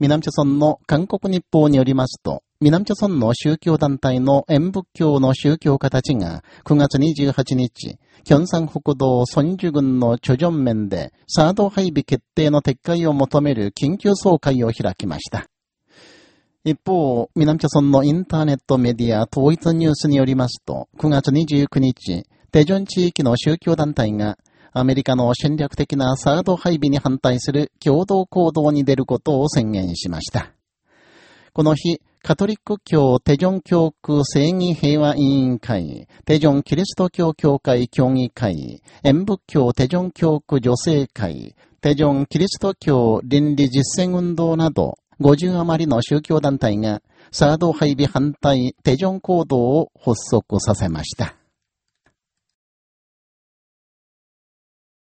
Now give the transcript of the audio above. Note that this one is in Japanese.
南朝村の韓国日報によりますと、南朝村の宗教団体の演仏教の宗教家たちが9月28日、キョンサン北道ソンジュ郡のチョジョン面でサード配備決定の撤回を求める緊急総会を開きました。一方、南朝村のインターネットメディア統一ニュースによりますと、9月29日、テジョン地域の宗教団体がアメリカの戦略的なサード配備に反対する共同行動に出ることを宣言しました。この日、カトリック教テジョン教区正義平和委員会、テジョンキリスト教協会協議会、演仏教テジョン教区女性会、テジョンキリスト教倫理実践運動など、50余りの宗教団体が、サード配備反対テジョン行動を発足させました。